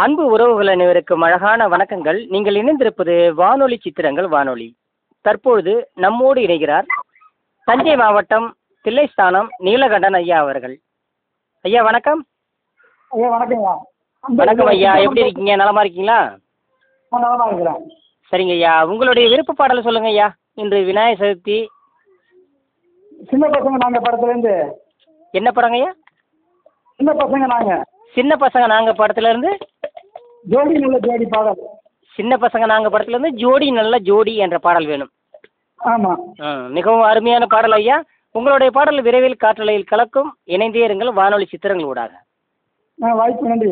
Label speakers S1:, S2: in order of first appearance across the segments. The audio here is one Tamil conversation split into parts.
S1: அன்பு உறவுகள் அனைவருக்கும் அழகான வணக்கங்கள். நீங்கள் இணைந்திருப்பது வானொலி சித்திரங்கள் வானொலி. தற்பொழுது நம்மோடு இணைகிறார் தஞ்சை மாவட்டம் தில்லைஸ்தானம் நீலகண்டன் ஐயா அவர்கள். ஐயா வணக்கம்.
S2: ஐயா வணக்கம்யா
S1: வணக்கம் ஐயா. எப்படி இருக்கீங்க? நலமா இருக்கீங்களா?
S2: நலமா இருக்கிறேன்.
S1: சரிங்க ஐயா. உங்களுடைய விருப்ப பாடலை சொல்லுங்க ஐயா. இன்று விநாயகர் சதுர்த்தி.
S2: சின்ன பசங்க நாங்க படத்துல இருந்து
S1: என்ன படங்க ஐயா?
S2: சின்ன பசங்க நாங்க.
S1: சின்ன பசங்க நாங்க படத்துல இருந்து
S2: ஜோடி நல்ல ஜோடி பாடல்.
S1: சின்ன பசங்க நாங்க படத்துல இருந்து ஜோடி நல்ல ஜோடி என்ற பாடல் வேணும்.
S2: ஆமா.
S1: ம், மிகவும் அருமையான பாடல் ஐயா. உங்களுடைய பாடல் விரைவில் காற்றலையில் கலக்கும். இணைந்தே இருங்கள் வானொலி சித்திரங்கள் ஊடாக.
S2: ஆ, வாய்ப்பு நன்றி.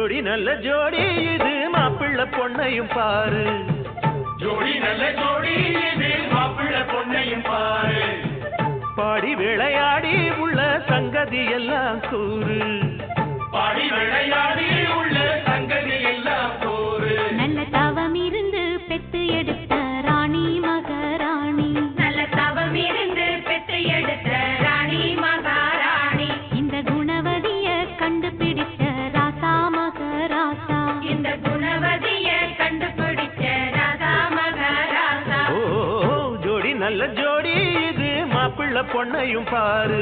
S3: ஜோடி நல்ல ஜோடி இது மாப்பிள்ளை பொண்ணையும் பாரு.
S4: ஜோடி நல்ல ஜோடி இது மாப்பிள்ள பொண்ணையும் பாரு.
S3: பாடி விளையாடி உள்ள சங்கதி எல்லாம் கூறு.
S4: பாடி விளையாடி உள்ள
S3: மாப்பிள்ளை பொண்ணையும் பாரு.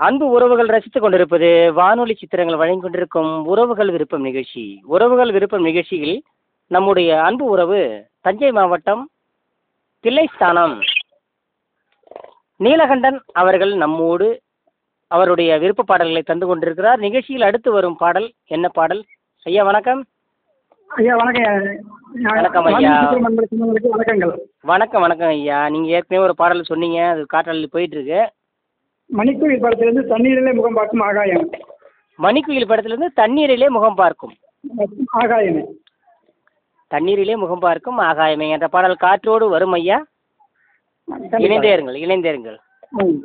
S1: அன்பு உறவுகள் ரசித்துக் கொண்டிருப்பது வானொலி சித்திரங்கள் வழங்கிக் கொண்டிருக்கும் உறவுகள் விருப்பம் நிகழ்ச்சி. உறவுகள் விருப்பம் நிகழ்ச்சியில் நம்முடைய அன்பு உறவு தஞ்சை மாவட்டம் தில்லைஸ்தானம். நீலகண்டன் அவர்கள் நம்மோடு அவருடைய விருப்ப பாடல்களை தந்து கொண்டிருக்கிறார். நிகழ்ச்சியில் அடுத்து வரும் பாடல் என்ன பாடல்? ஐயா வணக்கம்.
S5: ஐயா வணக்கம்.
S1: வணக்கம் ஐயா. வணக்கம் வணக்கம் ஐயா. நீங்கள் ஏற்கனவே ஒரு பாடல் சொன்னீங்க. அது காற்றாலில் போயிட்டு இருக்கு.
S5: மணிக்குயில் படத்திலிருந்து தண்ணீரிலே முகம் பார்க்கும் ஆகாயம்.
S1: மணிக்குயில் படத்திலிருந்து தண்ணீரிலே முகம் பார்க்கும்.
S5: ஆகாயமே.
S1: தண்ணீரிலே முகம் பார்க்கும் ஆகாயமே. என்ற பாடல் காற்றோடு வரும் ஐயா. இணைந்தே இருங்கள் இணைந்தே இருங்கள்
S5: ம்.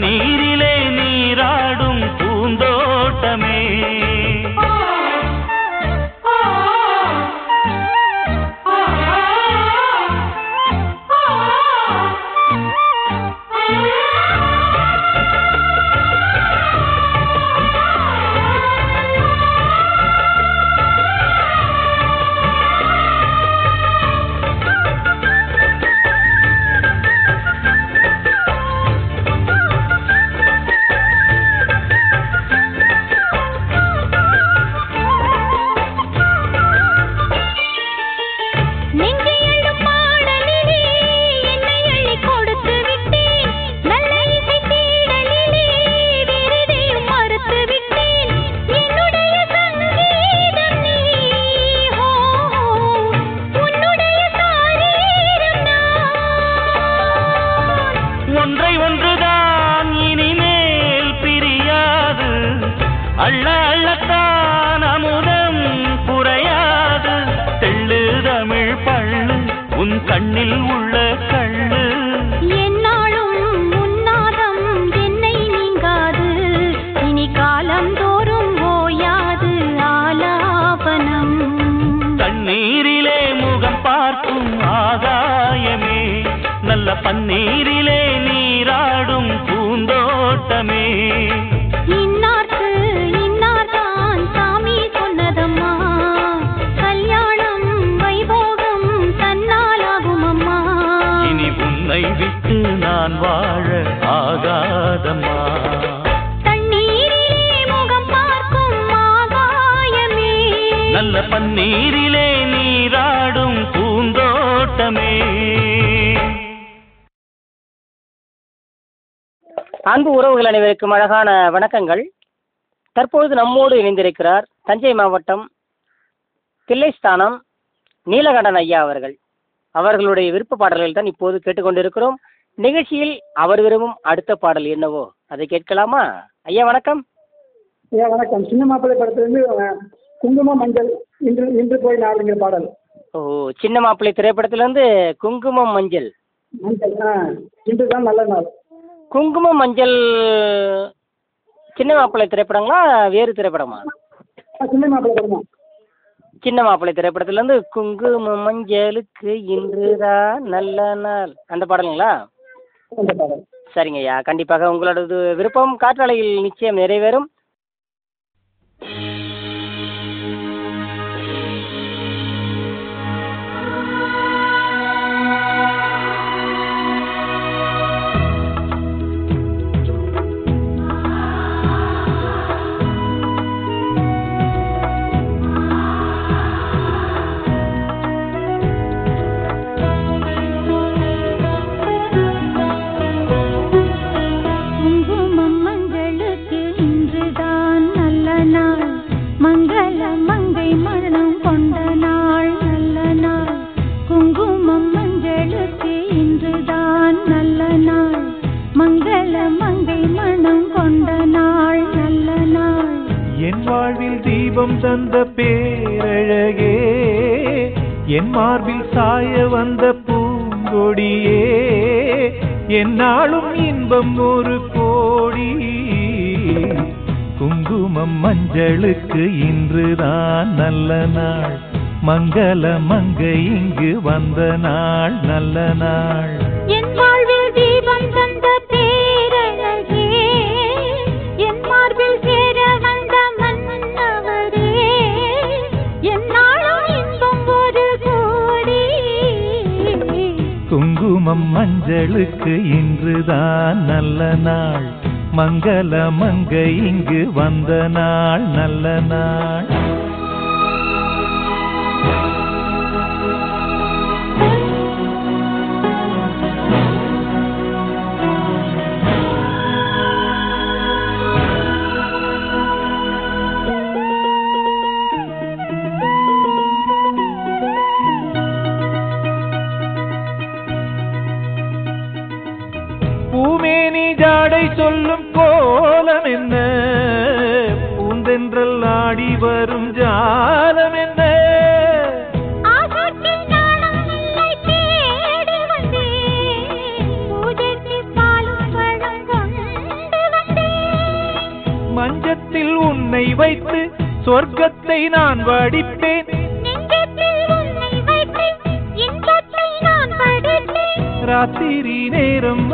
S6: நல்ல நீராடும் பூந்தோட்டமே.
S4: நல்ல பன்னீரிலே நீராடும் பூந்தோட்டமே.
S1: அன்பு உறவுகள் அனைவருக்கும் அழகான வணக்கங்கள். தற்பொழுது நம்மோடு இணைந்திருக்கிறார் தஞ்சை மாவட்டம் தில்லைஸ்தானம் நீலகண்டன் ஐயா அவர்கள். அவர்களுடைய விருப்ப பாடல்கள் தான் இப்போது கேட்டுக்கொண்டிருக்கிறோம். நிகழ்ச்சியில் அவர் விரும்பும் அடுத்த பாடல் என்னவோ அதை கேட்கலாமா? ஐயா வணக்கம்.
S2: ஐயா வணக்கம். சின்ன மாப்பிள்ளை படத்துலேருந்து அஹ், குங்குமம் மஞ்சள் இன்று இன்று போய் நாடுங்கிற பாடல்.
S1: ஓ சின்ன மாப்பிள்ளை திரைப்படத்திலிருந்து குங்குமம் மஞ்சள்.
S2: மஞ்சள் ஆ இன்று தான் நல்ல நாள்.
S1: குங்குமம் மஞ்சள் சின்ன மாப்பிள்ளை திரைப்படங்களா வேறு திரைப்படமா?
S2: சின்ன மாப்பிள்ளை படம்
S1: சின்ன மாப்பிள்ளை திரைப்படத்திலேருந்து குங்குமம் மஞ்சளுக்கு இன்றுதான் நல்ல நாள். அந்த பாடலுங்களா?
S2: அந்த பாடல்.
S1: சரிங்க ஐயா. கண்டிப்பாக உங்களோடது விருப்பம் காற்றாலையில் நிச்சயம் நிறைவேறும்.
S7: தெய்வம் தந்த பேரழகே என் மார்பில் சாய வந்த பூங்கொடியே என்னாலும் இன்பம் ஒரு கோடி. குங்குமம் மஞ்சளுக்கு இன்றுதான் நல்ல நாள். மங்கள மங்கை இங்கு வந்த நாள் நல்ல நாள். குங்குமம் மஞ்சளுக்கு இன்றுதான் நல்ல நாள். மங்கள மங்கை இங்கு வந்த நாள் நல்ல நாள்.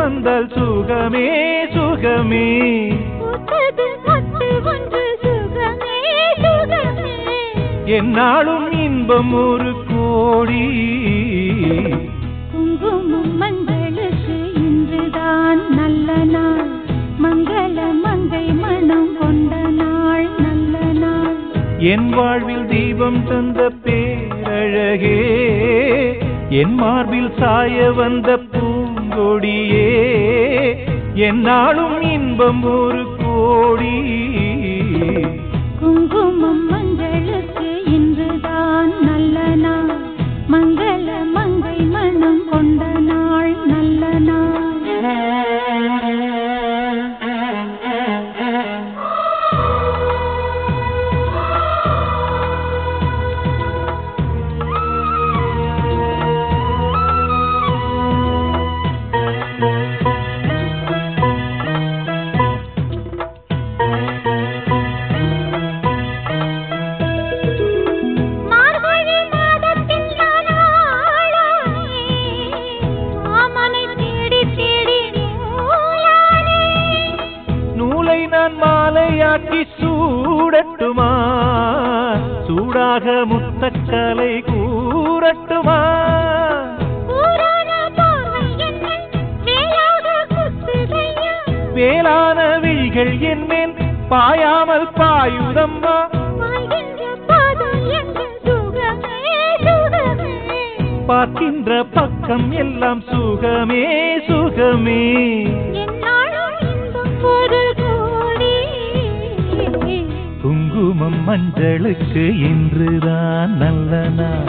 S7: வந்தால் சுகமே சுகமே. என்னாலும் இன்பம் ஒரு கோடி.
S4: குங்குமம் மங்களுக்கு இன்றுதான் நல்ல நாள். மங்கள மங்கை மனம் கொண்ட நாள் நல்ல நாள்.
S7: என் வாழ்வில் தீபம் தந்த பேரழகே என் மார்பில் சாய வந்த பூங்கொடியே என்னாலும் இன்பம் ஒரு கோடியே சூடாக முத்தக்கலை கூறட்டுமா வேளான விழிகள் என்னேன் பாயாமல் பாயுதம்மா. பார்க்கின்ற பக்கம் எல்லாம் சுகமே சுகமே. குங்குமம் மஞ்சளுக்கு இன்றுதான் நல்ல நாள்.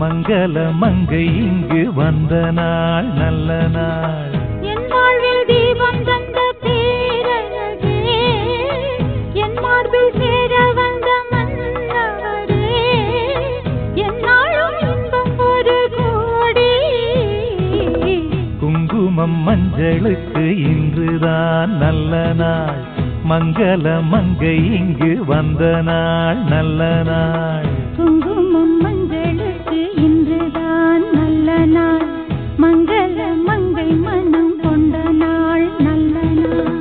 S7: மங்கள மங்கை இங்கு வந்த நாள் நல்ல நாள்.
S8: என் வாழ்வில் தீபம் தந்த பேரழகே என் மார்பில் சேர வந்த மன்னவரே என்னாலும் இன்பம் ஒரு கோடி.
S7: குங்குமம் மஞ்சளுக்கு இன்றுதான் நல்ல நாள். மங்கள மங்கை இங்கு வந்த நாள் நல்ல நாள்.
S8: குங்குமம் மஞ்சளுக்கு இன்றுதான் நல்ல நாள். மங்கள மங்கை மனம் கொண்ட நாள் நல்ல நாள்.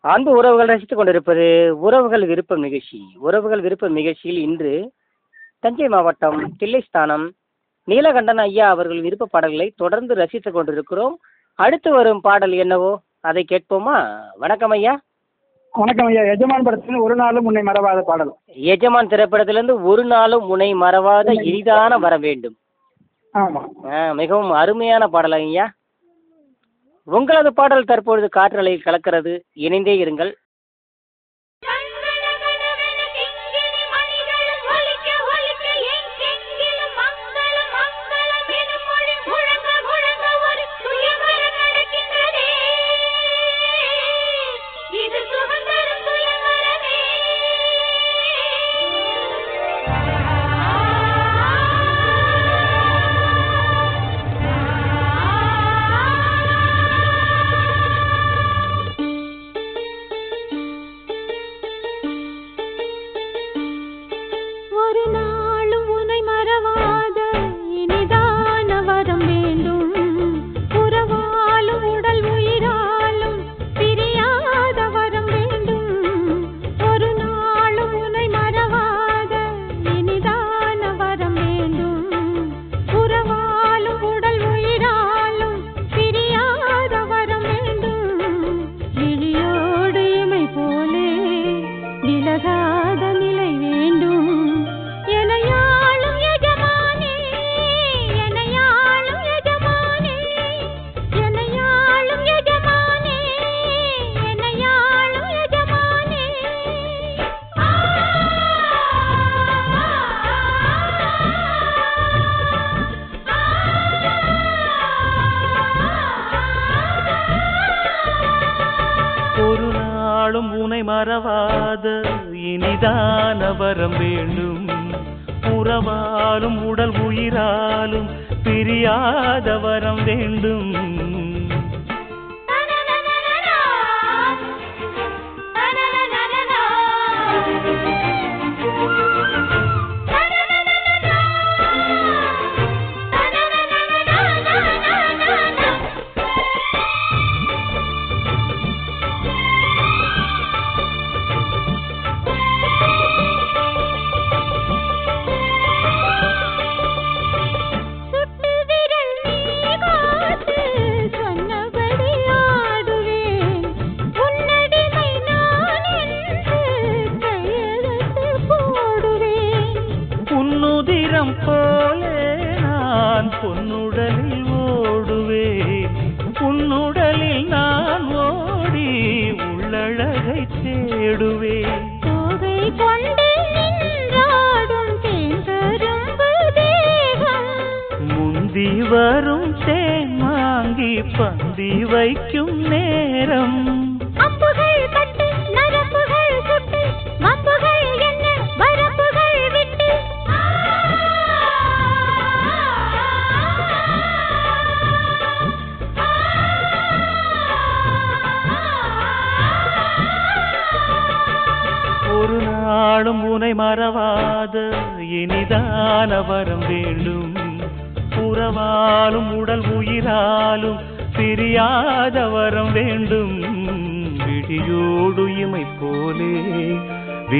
S4: அன்பு உறவுகள் ரசித்துக் கொண்டிருப்பது உறவுகள் விருப்பம் நிகழ்ச்சி. உறவுகள் விருப்பம் நிகழ்ச்சியில் இன்று தஞ்சை மாவட்டம் தில்லைஸ்தானம் நீலகண்டன் ஐயா அவர்கள் விருப்ப பாடல்களை தொடர்ந்து ரசித்துக் கொண்டிருக்கிறோம். அடுத்து வரும் பாடல் என்னவோ? அதை கேட்போமா? வணக்கம் ஐயா.
S2: வணக்கம் ஐயா. எஜமான் படத்தில் ஒரு நாளும் உன்னை மறவாத பாடல்.
S4: எஜமான் திரைப்படத்திலிருந்து ஒரு நாளும் முனை மறவாத இனிதான வர வேண்டும்.
S2: ஆமாம்
S4: ஆ, மிகவும் அருமையான பாடல் ஐயா. உங்களது பாடல் தற்பொழுது காற்றலையில் கலக்கிறது. இணைந்தே இருங்கள்.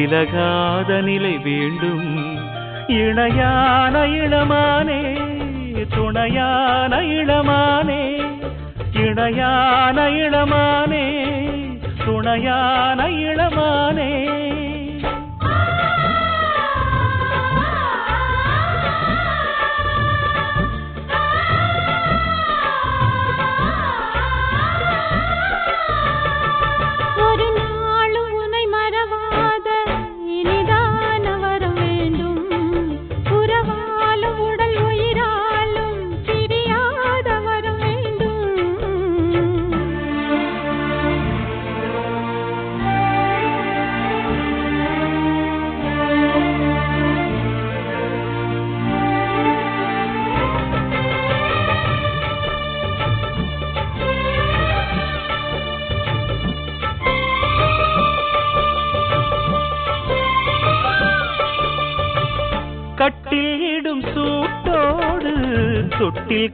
S8: விலகாத நிலை வேண்டும்.
S4: இணையான இளமானே துணையான இளமானே இணையான இளமானே துணையான இளமானே.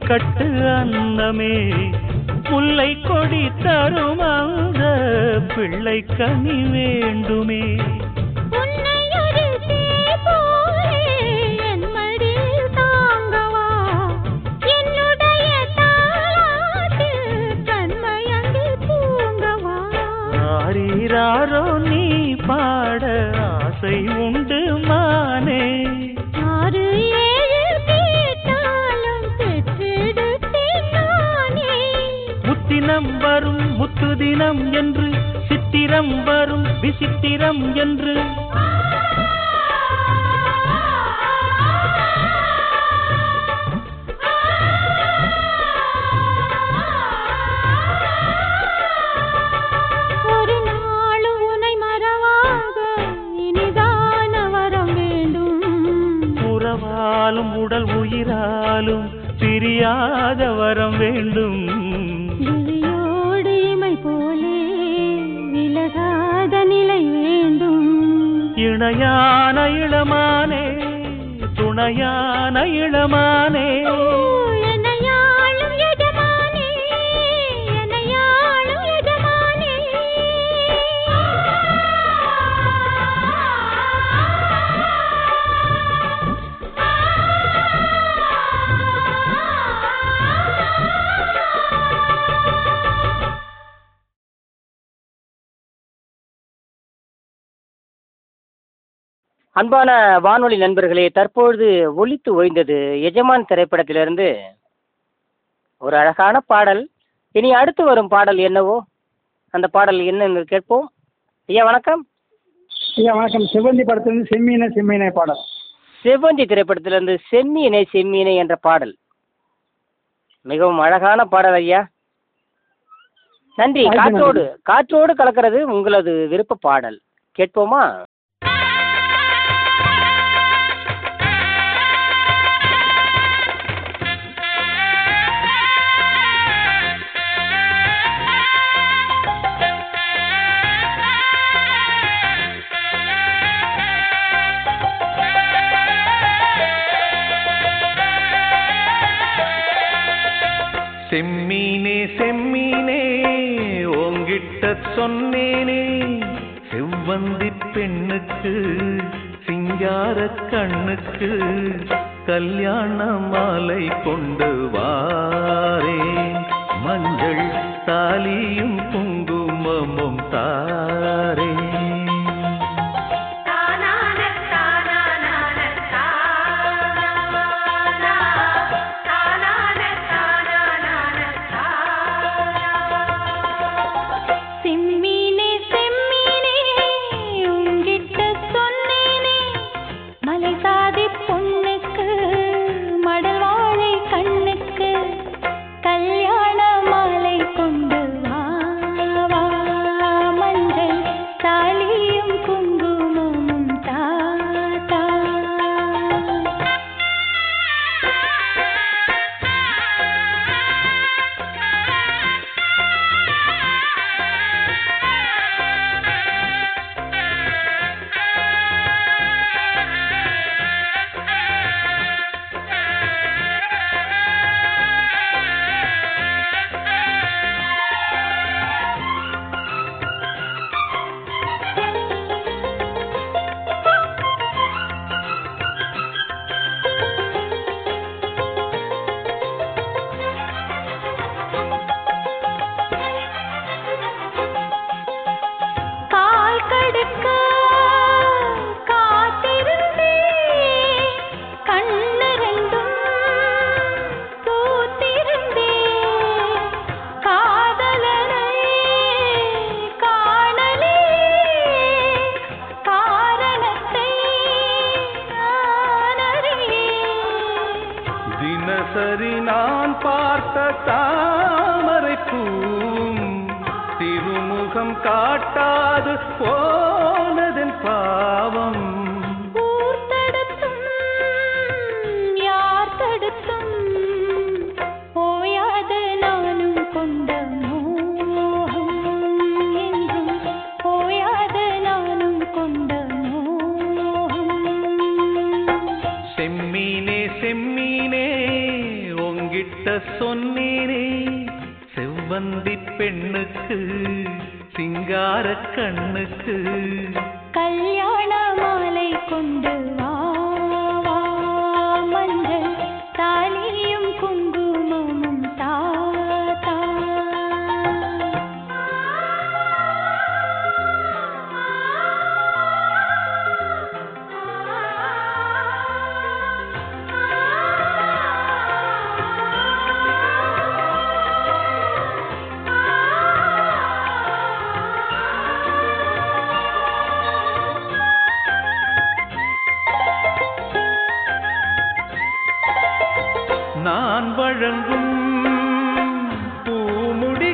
S4: கட்டு அன்னமே முல்லை கொடி தரும் அந்த பிள்ளை கனி தினம் என்று சித்திரம் வரும் விசித்திரம் என்று. உடல் உயிராலும் பிரியாத வரம் வேண்டும். துணையான இளமானே துணையான இளமானே.
S1: அன்பான வானொலி நண்பர்களே தற்பொழுது ஒலித்து ஓய்ந்தது எஜமான் திரைப்படத்திலிருந்து. ஒரு அழகான பாடல். இனி அடுத்து வரும் பாடல் என்னவோ? அந்த பாடல் என்னன்னு கேட்போம். ஐயா வணக்கம்.
S5: ஐயா வணக்கம். சிவந்தி படத்துலேருந்து செம்மீன செம்மீனை பாடல்.
S1: செவ்வந்தி திரைப்படத்திலிருந்து செம்மீனை செம்மீனை என்ற பாடல். மிகவும் அழகான பாடல் ஐயா. நன்றி, காற்றோடு காற்றோடு கலக்கிறது உங்களது விருப்ப பாடல். கேட்போமா?
S4: செம்மீனே செம்மீனே ஓங்கிட்ட சொன்னேனே. செவ்வந்தி பெண்ணுக்கு சிங்கார கண்ணுக்கு கல்யாண மாலை கொண்டு வாரே. மஞ்சள் தாலியும் குங்குமமும் தாரேன்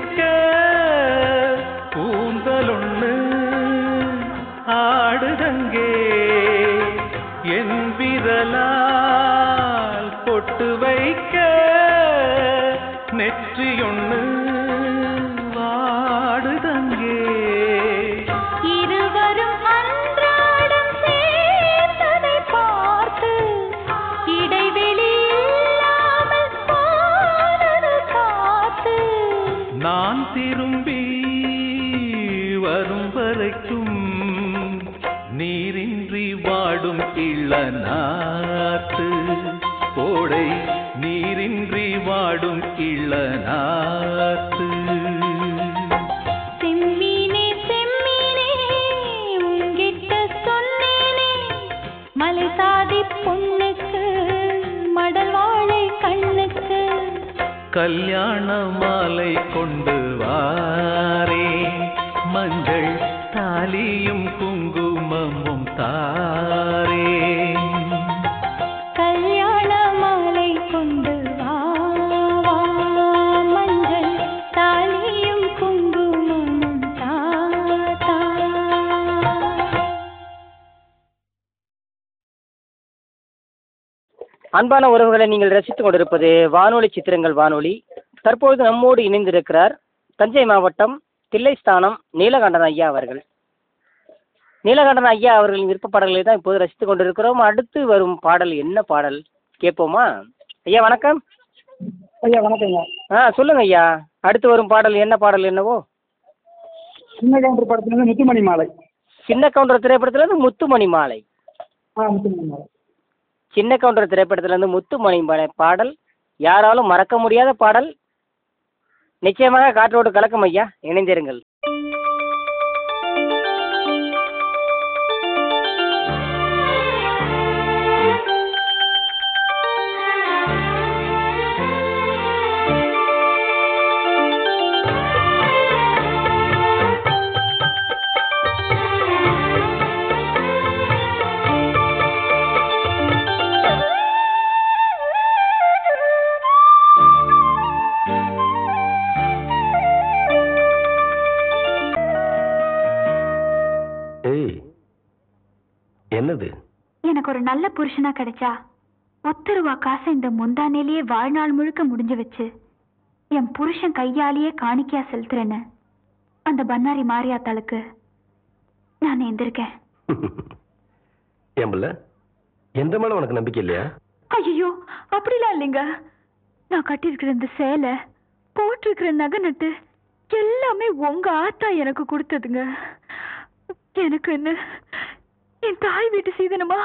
S6: good. கல்யாண மாலை கொண்டு
S1: அன்பான உறவுகளை நீங்கள் ரசித்துக் கொண்டிருப்பது வானொலி சித்திரங்கள் வானொலி. தற்பொழுது நம்மோடு இணைந்திருக்கிறார் தஞ்சை மாவட்டம் தில்லைஸ்தானம் நீலகண்டன் ஐயா அவர்கள். நீலகண்டன் ஐயா அவர்களின் விருப்ப பாடல்களை தான் இப்போது ரசித்துக் கொண்டிருக்கிறோம். அடுத்து வரும் பாடல் என்ன பாடல்? கேட்போமா? ஐயா வணக்கம்.
S2: ஐயா வணக்கங்க
S1: ஆ சொல்லுங்க ஐயா. அடுத்து வரும் பாடல் என்ன பாடல் என்னவோ?
S2: சின்ன கவுண்டர் படத்துலேருந்து முத்துமணி மாலை.
S1: சின்ன கவுண்டர் திரைப்படத்திலிருந்து முத்துமணி மாலை.
S2: ஆ முத்துமணி மாலை.
S1: சின்ன கவுண்டர் திரைப்படத்திலிருந்து முத்துமணி பாடல். யாராலும் மறக்க முடியாத பாடல். நிச்சயமாக காற்றோடு கலக்கும் ஐயா. இணைந்திருங்கள்.
S9: புருஷனா கிடைச்சா ரூபா காசை இந்த முந்தானேலேயே வாழ்நாள் முழுக்க முடிஞ்சு வச்சு என் புருஷன் கையாலேயே காணிக்கையா செலுத்துறேன்னு அந்த பன்னாரி மாரியாத்தாளுக்கு நான் எந்திருக்கேன்.
S10: புள்ள? எந்த மேல உனக்கு நம்பிக்கை இல்லையா?
S9: ஐயோ அப்படிலாம் இல்லைங்க. நான் கட்டியிருக்கிற இந்த சேலை போட்டிருக்கிற நகை நட்டு எல்லாமே உங்க ஆத்தா எனக்கு கொடுத்ததுங்க. எனக்கு என்ன என் தாய் வீட்டு சீதனமா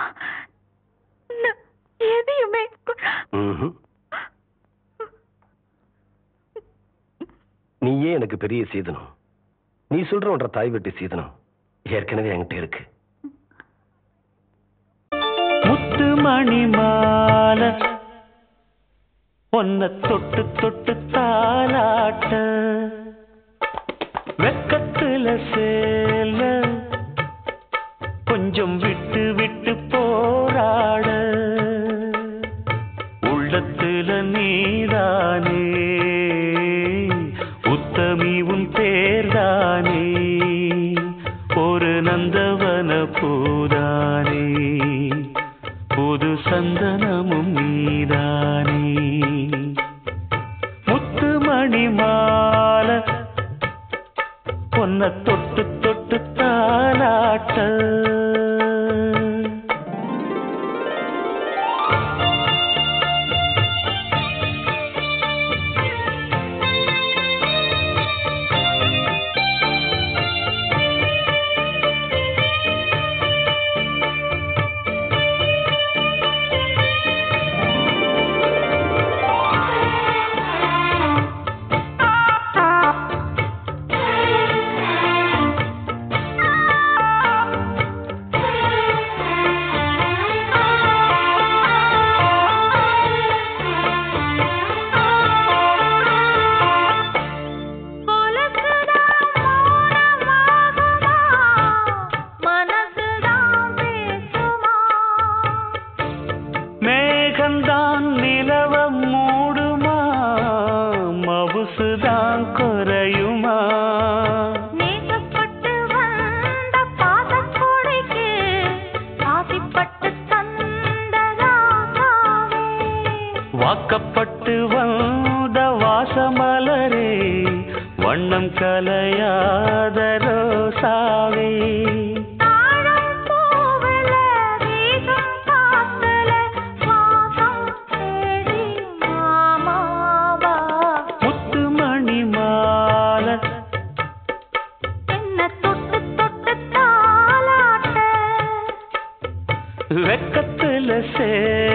S9: எதையுமே.
S10: நீயே எனக்கு பெரிய சீதனம். நீ சொல்ற ஒன்ற தாய் வெட்டி சீதனம் ஏற்கனவே என்கிட்ட இருக்கு.
S5: முத்து மணி மாலை பொன்ன தொட்டு தொட்டு தாலாட்ட வெக்கத்துல சேல கொஞ்சம் விட்டு விட்டு போராட. உள்ளத்துல நீதானே உத்தமி உன் பேர்தானே
S4: வெக்கத்துல சேல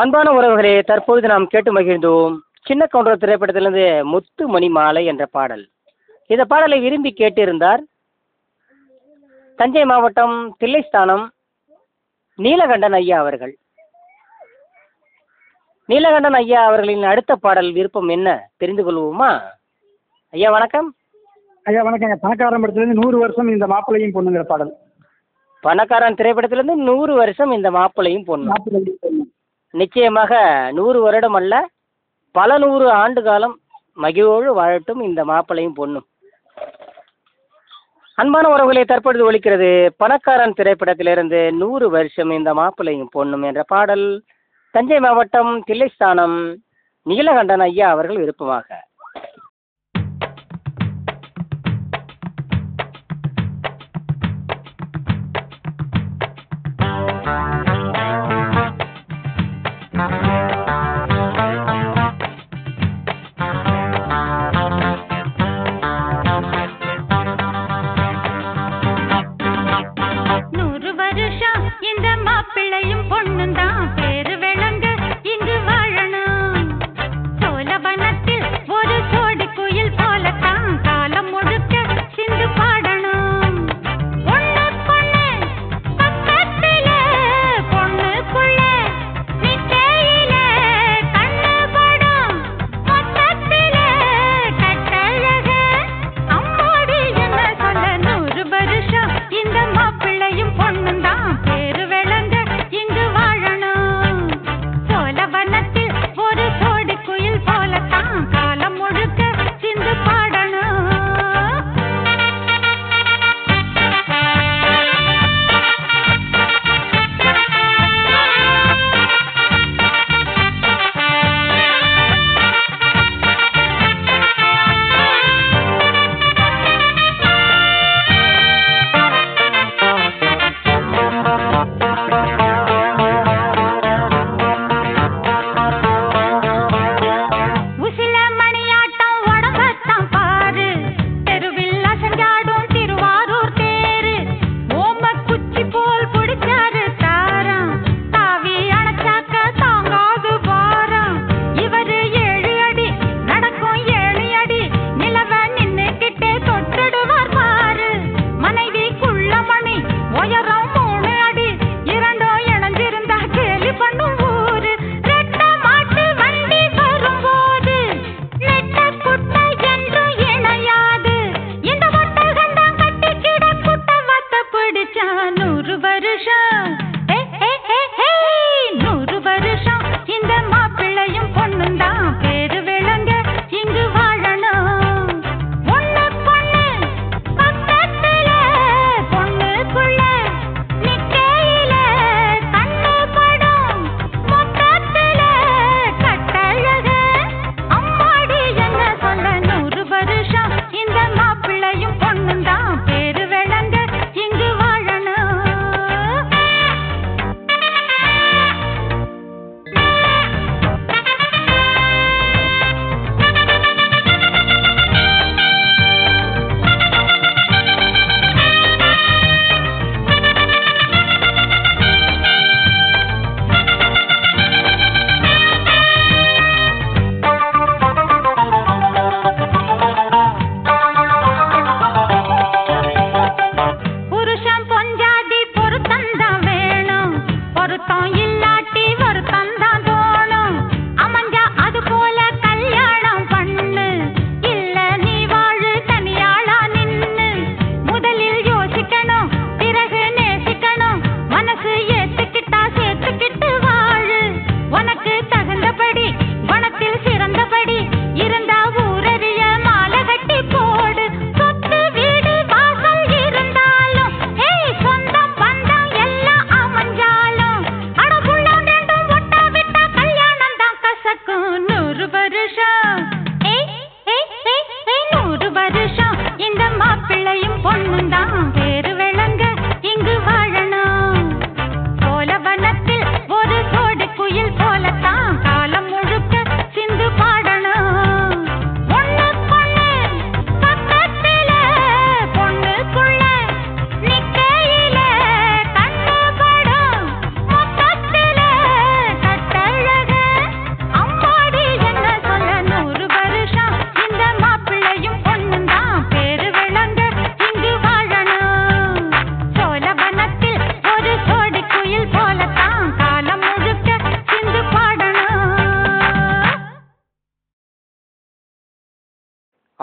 S1: அன்பான உறவுகளே தற்பொழுது நாம் கேட்டு மகிழ்ந்தோம் சின்ன கவுண்டர் திரைப்படத்திலிருந்து முத்து மணி மாலை என்ற பாடல். இந்த பாடலை விரும்பி கேட்டிருந்தார் தஞ்சை மாவட்டம் தில்லைஸ்தானம் நீலகண்டன் ஐயா அவர்கள். நீலகண்டன் ஐயா அவர்களின் அடுத்த பாடல் விருப்பம் என்ன? தெரிந்து கொள்வோமா? ஐயா வணக்கம்.
S5: ஐயா வணக்கங்க. பணக்காரன் படத்துலேருந்து நூறு வருஷம் இந்த மாப்பிள்ளையும் பொண்ணுங்கிற பாடல்.
S1: பணக்காரன் திரைப்படத்திலிருந்து நூறு வருஷம் இந்த மாப்பிள்ளையும்
S5: பொண்ணு.
S1: நிச்சயமாக நூறு வருடம் அல்ல பல நூறு ஆண்டு காலம் மகிழ்வோடு வாழட்டும் இந்த மாப்பிள்ளையும் பொண்ணும். அன்பான உறவுகளை தற்பொழுது ஒலிக்கிறது பணக்காரன் திரைப்படத்திலிருந்து நூறு வருஷம் இந்த மாப்பிள்ளையும் பொண்ணும் என்ற பாடல். தஞ்சை மாவட்டம் தில்லைஸ்தானம் நீலகண்டன் ஐயா அவர்கள் விருப்பமாக.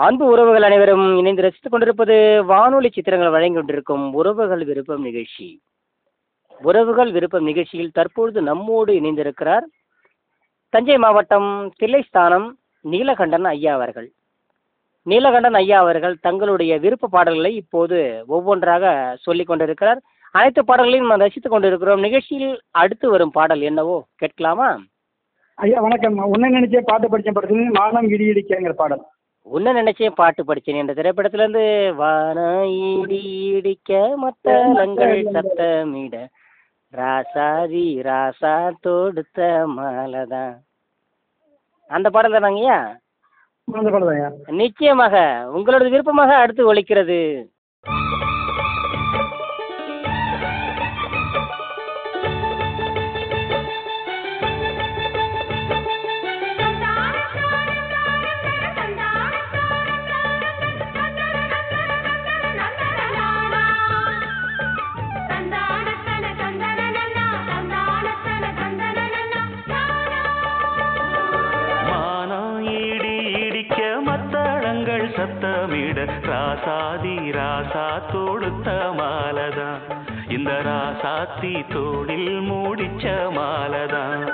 S1: அன்பு உறவுகள் அனைவரும் இணைந்து ரசித்துக் கொண்டிருப்பது வானொலி சித்திரங்கள் வழங்கி கொண்டிருக்கும் உறவுகள் விருப்பம் நிகழ்ச்சி. உறவுகள் விருப்பம் நிகழ்ச்சியில் தற்பொழுது நம்மோடு இணைந்திருக்கிறார் தஞ்சை மாவட்டம் தில்லைஸ்தானம் நீலகண்டன் ஐயா அவர்கள். நீலகண்டன் ஐயா அவர்கள் தங்களுடைய விருப்ப பாடல்களை இப்போது ஒவ்வொன்றாக சொல்லிக் கொண்டிருக்கிறார். அனைத்து பாடல்களையும் நாம் ரசித்துக் கொண்டிருக்கிறோம். நிகழ்ச்சியில் அடுத்து வரும் பாடல் என்னவோ கேட்கலாமா?
S5: ஐயா வணக்கம். உன்னை நினைச்சே பாட்டு படிச்ச படத்தில் மானம் இடி இடிக்கிறங்கிற பாடல்.
S1: உன்ன நினைச்சே பாட்டு படிச்சேன். என்ற திரைப்படத்துல இருந்து இடி இடிக்க மத்தங்கள் சத்தமிட. ராசாதி ராசா தொடுத்த மாலை அந்த பாடல் தானாங்கய்யா நிச்சயமாக உங்களோட விருப்பமாக அடுத்து
S4: ஒழிக்கிறது ராசாதி ராசா தொடுத்த மாலதான். இந்த ராசாத்தி தோடில் மூடிச்ச மாலதான்.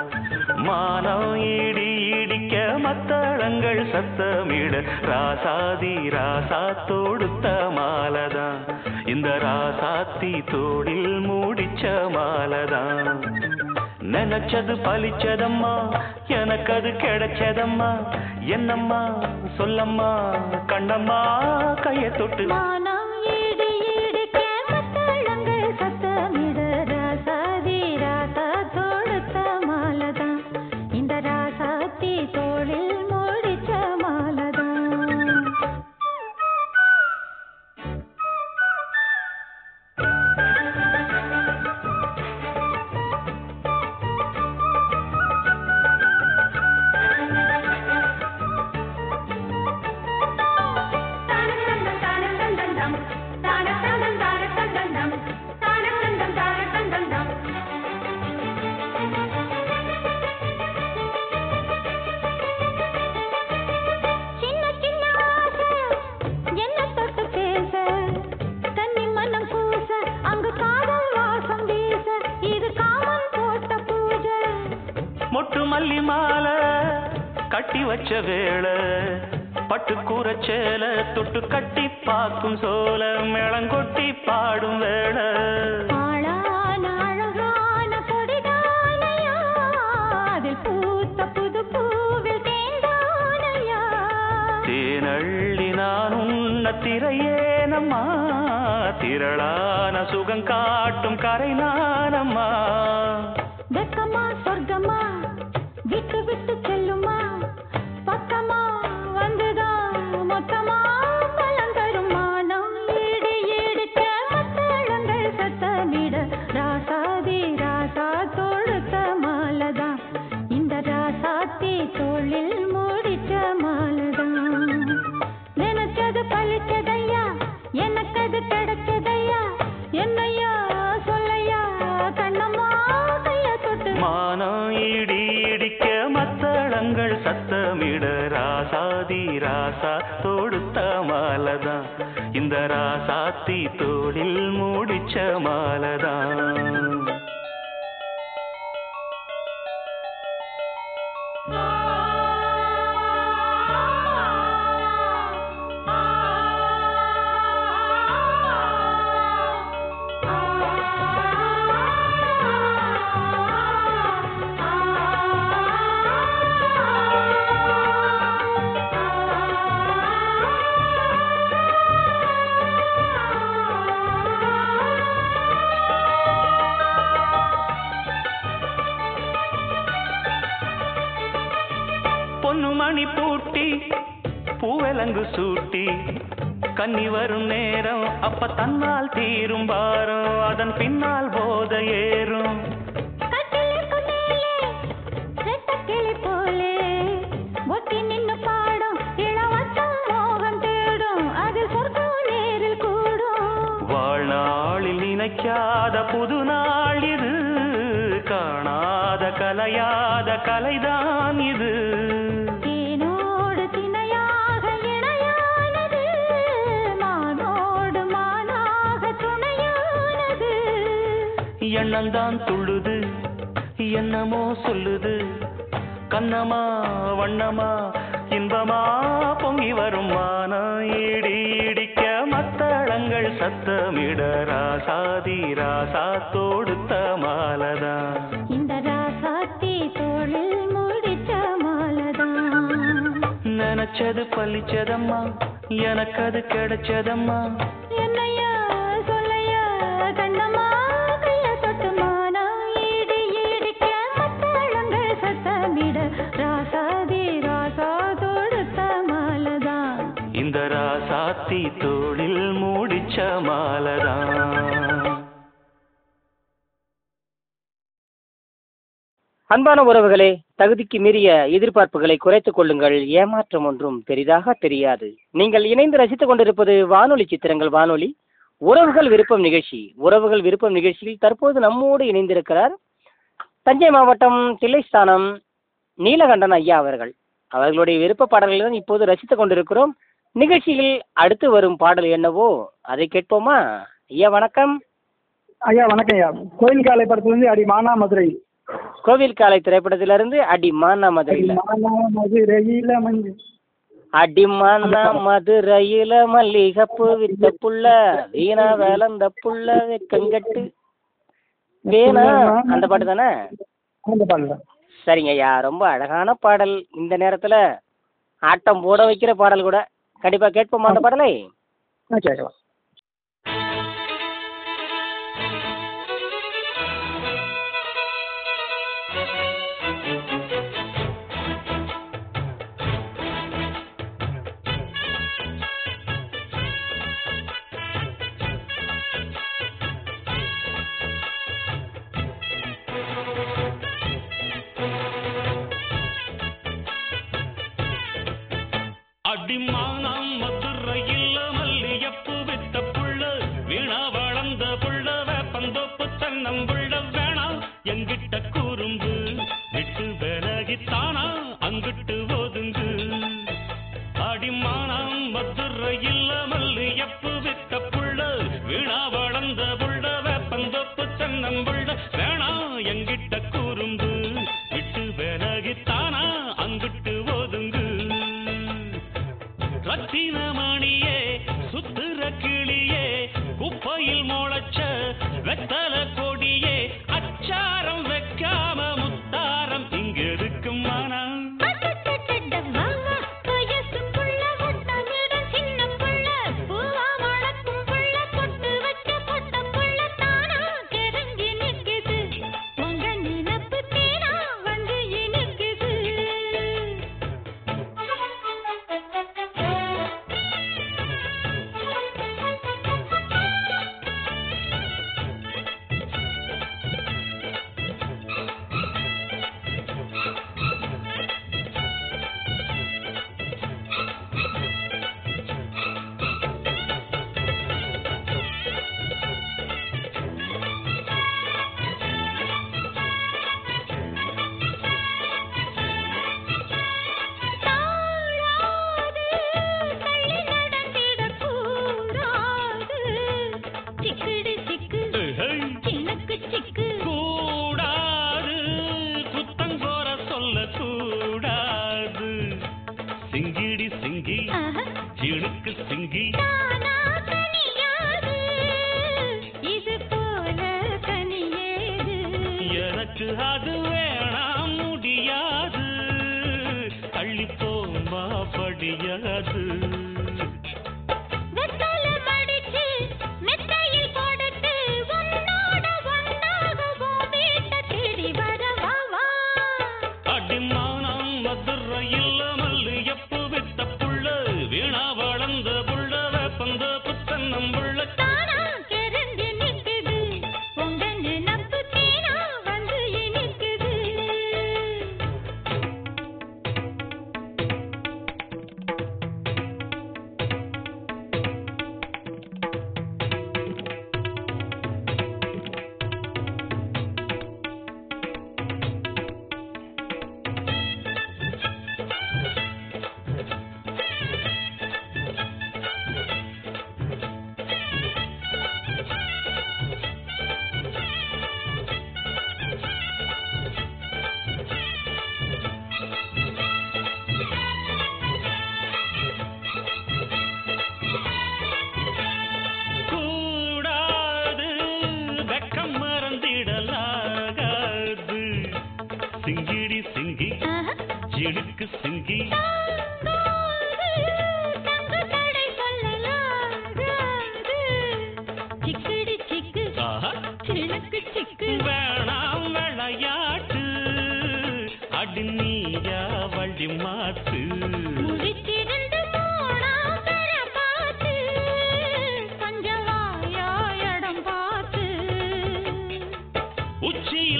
S4: மானம் இடி இடிக்க மத்தளங்கள் சத்தமிட ராசாதி ராசா தொடுத்த மாலதான். இந்த ராசாத்தி தோடில் மூடிச்ச மாலதான். நினைச்சது பலிச்சதம்மா எனக்கு அது கிடைச்சதம்மா என்னம்மா சொல்லம்மா கண்ணம்மா கையை தொட்டு.
S6: ராசாத்தி
S4: பூவலங்கு சூட்டி கன்னி வரும் நேரம் அப்ப தன்னால் தீரும் பாரம் அதன் பின்னால் போத ஏறும். நினைக்காத புது நாள் இது. காணாத கலையாத கலைதான். எண்ணந்தான் துள்ளுது. என்னமோ சொல்லுது. கண்ணமா வண்ணமா இன்பமா பொங்கி வரும் மானம் இடி இடிக்க மத்தளங்கள் சத்தமிட ராசாதி ராசா தொடுத்த மாலதான்.
S6: இந்த ராசாத்தி தோளில் முடிச்ச மாலதான்.
S4: நினைச்சது பலிச்சதம்மா எனக்கு அது கிடைச்சதம்மா.
S1: அன்பான உறவுகளே தகுதிக்கு மீறிய எதிர்பார்ப்புகளை குறைத்துக் கொள்ளுங்கள். ஏமாற்றம் ஒன்றும் பெரிதாக தெரியாது. நீங்கள் இணைந்து ரசித்துக் கொண்டிருப்பது வானொலி சித்திரங்கள் வானொலி. உறவுகள் விருப்பம் நிகழ்ச்சி. உறவுகள் விருப்பம் நிகழ்ச்சியில் தற்போது நம்மோடு இணைந்திருக்கிறார் தஞ்சை மாவட்டம் தில்லைஸ்தானம் நீலகண்டன் ஐயா அவர்கள். அவர்களுடைய விருப்ப பாடல்களை தான் இப்போது ரசித்துக் கொண்டிருக்கிறோம். நிகழ்ச்சியில் அடுத்து வரும் பாடல் என்னவோ அதை கேட்போமா? ஐயா வணக்கம்.
S5: ஐயா வணக்கம் ஐயா. கோயில் காலை படத்துலேருந்து அடி மானாமதுரை
S1: கோவில் காலை திரைப்படத்திலிருந்து
S5: அடிமான
S1: மதுரையில்.
S5: மதுரையில் மஞ்சு.
S1: அடிமான மதுரையில மல்லிகப்பு வித்த புள்ள வீணா வேலந்த புள்ள வெக்கங்கட்டு வேணா அந்த பாட்டு தானே? சரிங்க ஐயா ரொம்ப அழகான பாடல் இந்த நேரத்துல. ஆட்டம் போட வைக்கிற பாடல் கூட. கண்டிப்பாக கேட்போமா அந்த பாடலை?
S5: கேட்கலாம்.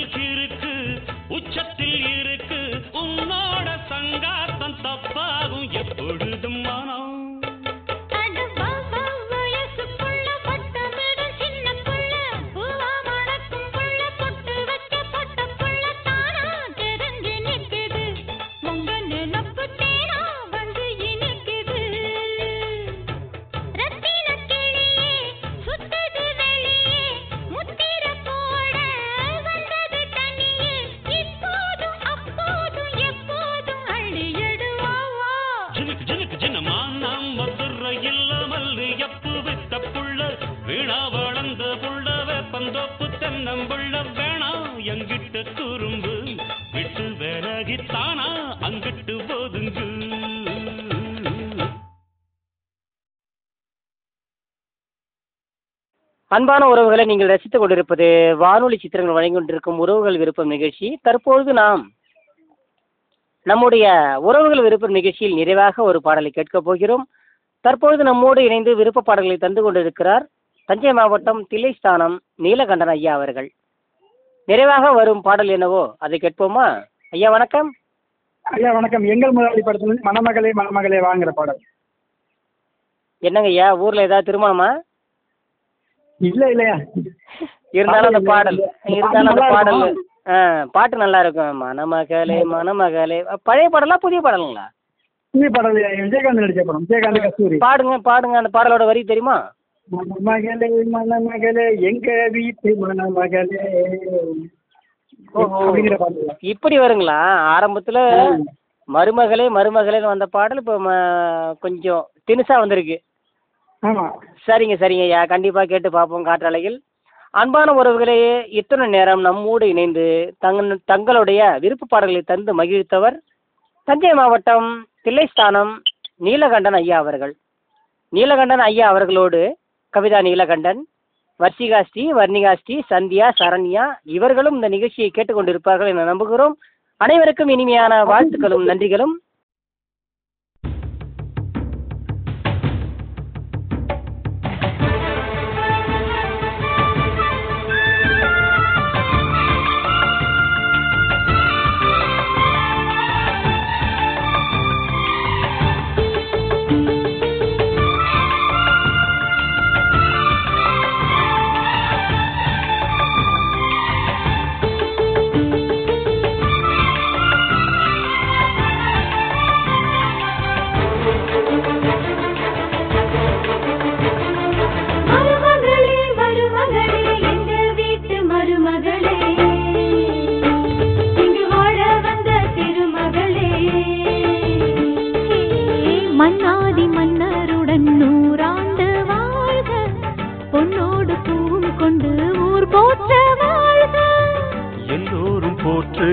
S4: கிறுக்கு உச்சத்தில் இருக்கு. உன்னோட சங்காத்தம் தப்பாகும். எப்பொழுதும்
S1: அன்பான உறவுகளை நீங்கள் ரசித்துக் கொண்டிருப்பது வானொலி சித்திரங்கள் வழங்கி கொண்டிருக்கும் உறவுகள் விருப்பம் நிகழ்ச்சி. தற்பொழுது நாம் நம்முடைய உறவுகள் விருப்பம் நிகழ்ச்சியில் நிறைவாக ஒரு பாடலை கேட்கப் போகிறோம். தற்பொழுது நம்மோடு இணைந்து விருப்ப பாடல்களை தந்து கொண்டிருக்கிறார் தஞ்சை மாவட்டம் தில்லைஸ்தானம் நீலகண்டன் ஐயா அவர்கள். நிறைவாக வரும் பாடல் என்னவோ அதை கேட்போமா? ஐயா வணக்கம்.
S2: ஐயா வணக்கம். எங்கள் முதலாளி படத்துல மணமகளே மணமகளே வாங்குற பாடல்.
S1: என்னங்க ஐயா ஊர்ல ஏதாவது திருமணமா?
S2: இல்ல இல்லையா?
S1: இருந்தாலும் அந்த பாடல் இருந்தாலும் அந்த பாடல். ஆ பாட்டு நல்லா இருக்கும். மணமகளே மணமகளே. பழைய பாடலா புதிய பாடலுங்களா?
S2: புதிய பாடல் விஜயகாந்த் நடிச்ச படம். விஜயகாந்த் கஸ்தூரி.
S1: பாடுங்க பாடுங்க. அந்த பாடலோட வரி தெரியுமா?
S2: மணமகளே மணமகளே எங்க வீட்டு மணமகளே.
S1: ஓஹோ. இப்படி வருங்களா? ஆரம்பத்துல மருமகளே மருமகளேன்னு வந்த பாடல் இப்போ ம- கொஞ்சம் தினுசா வந்திருக்கு.
S2: ஆமா.
S1: சரிங்க சரிங்க ஐயா. கண்டிப்பாக கேட்டு பார்ப்போம் காற்றாலையில். அன்பான உறவுகளே இத்தனை நேரம் நம்மோடு இணைந்து தங்க தங்களுடைய விருப்ப பாடல்களை தந்து மகிழ்த்தவர் தஞ்சை மாவட்டம் தில்லைஸ்தானம் நீலகண்டன் ஐயா அவர்கள். நீலகண்டன் ஐயா அவர்களோடு கவிதா நீலகண்டன் வர்ஷிகா ஸ்ரீ வர்ணிகா ஸ்ரீ சந்தியா சரண்யா இவர்களும் இந்த நிகழ்ச்சியை கேட்டுக்கொண்டிருப்பார்கள் என நம்புகிறோம். அனைவருக்கும் இனிமையான வாழ்த்துக்களும் நன்றிகளும்.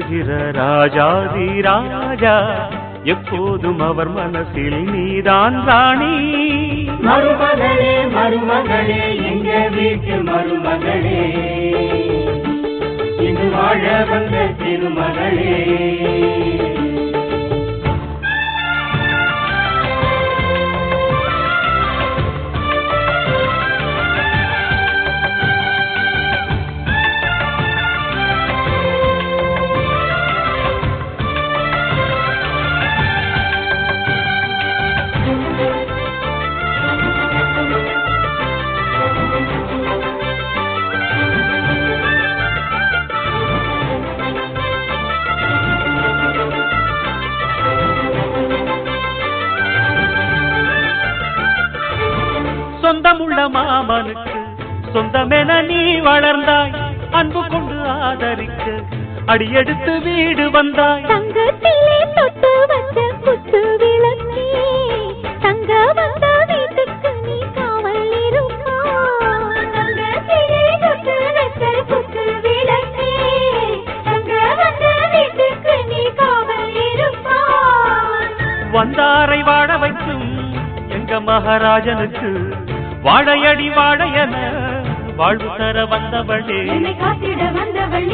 S5: எல்லோரும் ராஜாதி ராஜா எப்போதும் அவர் மனசில் நீதான் ராணி.
S11: மருமகளே மருமகளே எங்க வீட்டு மருமகளே? இங்கு வாழ வந்த திருமகளே.
S5: சொந்தமென நீ வளர்ந்தாய். அன்பு கொண்டு ஆதரிக்க அடியெடுத்து வீடு வந்தாய்.
S4: தங்கத்திலே தொட்டு வச்ச குத்து விளக்கே தங்க வந்த வீட்டுக்கு நீ காவல் இருப்பா. தங்கத்திலே தொட்டு வச்ச குத்து விளக்கே தங்க வந்த வீட்டுக்கு நீ காவல்
S5: வந்தாரை வாழ வைக்கும் எங்க மகாராஜனுக்கு வாழையடி வாழையன வாழ்வு தர வந்தவளே.
S4: காத்திட வந்தவள்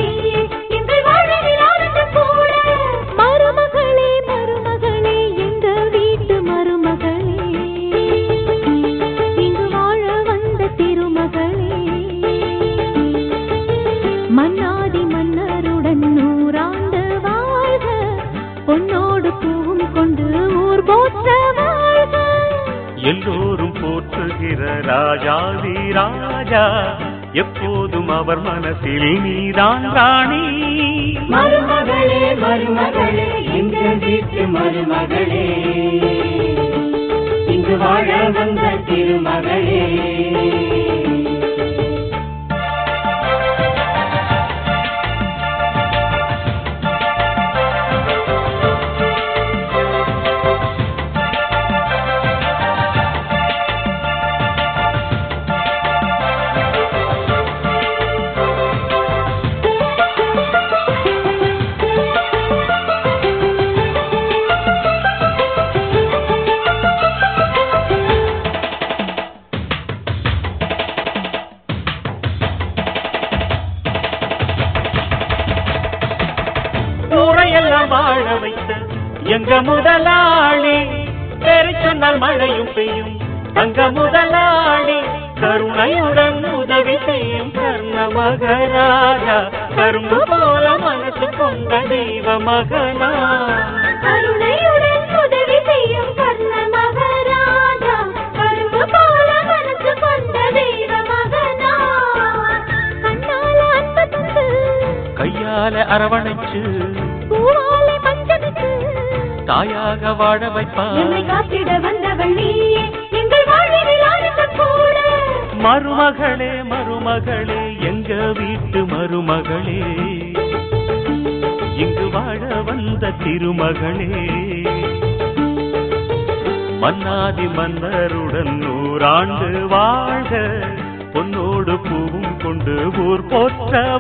S5: எல்லோரும் போற்றுகிற ராஜாதி ராஜா ராஜா எப்போதும் அவர் மனசில் நீதான் ராணி.
S11: மருமகளே மருமகளே எங்க வீட்டு மருமகளே. இங்கு வாழ வந்த திருமகளே.
S5: தங்க முதலாளி கருணையுடன் உதவி செய்யும் கர்ண மகராஜா. கரும்பு போல மனசு கொண்ட தெய்வ மகனா.
S4: கருணையுடன் உதவி செய்யும் கர்ண மகாராஜா. கரும்பு போல மனசு கொண்ட தெய்வ மகனா. கண்ணால அன்பு தந்து.
S5: கையால அரவணைச்சு.
S4: பூவாலை
S5: தாயாக வாழ வைப்பார்.
S4: என்னை காத்திட வந்தவள் நீயே
S5: மருமகளே மருமகளே எங்க வீட்டு மருமகளே? இங்கு வாழ வந்த திருமகளே. மன்னாதி மன்னருடன் நூறாண்டு வாழ்க. பொன்னோடு பூவும் கொண்டு ஊர் போற்ற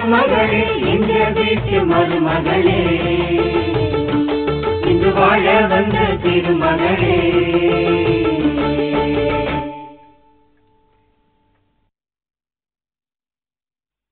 S11: மருமகளே எங்க வீட்டு மருமகளே? இன்று வாழ வந்த திருமகளே.